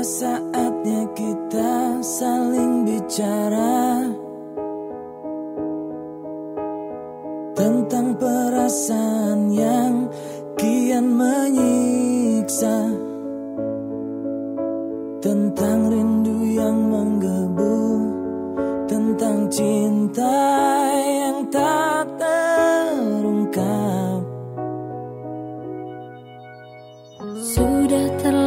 Saatnya kita saling bicara Tentang perasaan yang kian menyiksa Tentang rindu yang menggebu Tentang cinta yang tak terungkap. Sudah terlalu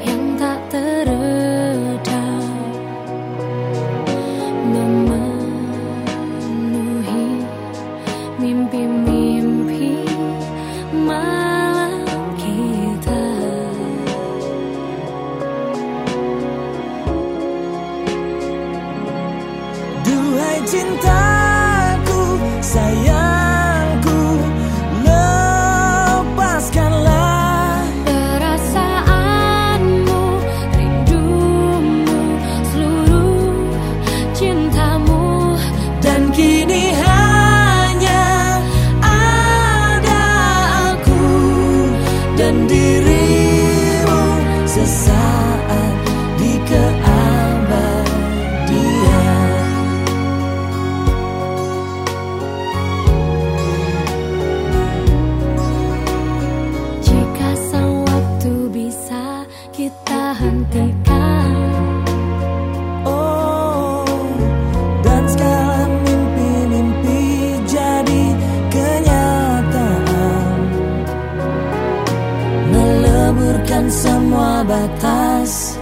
yang tak Memenuhi mimpi-mimpi malam kita. Cintaku, sayangku kemuliaan di ke batas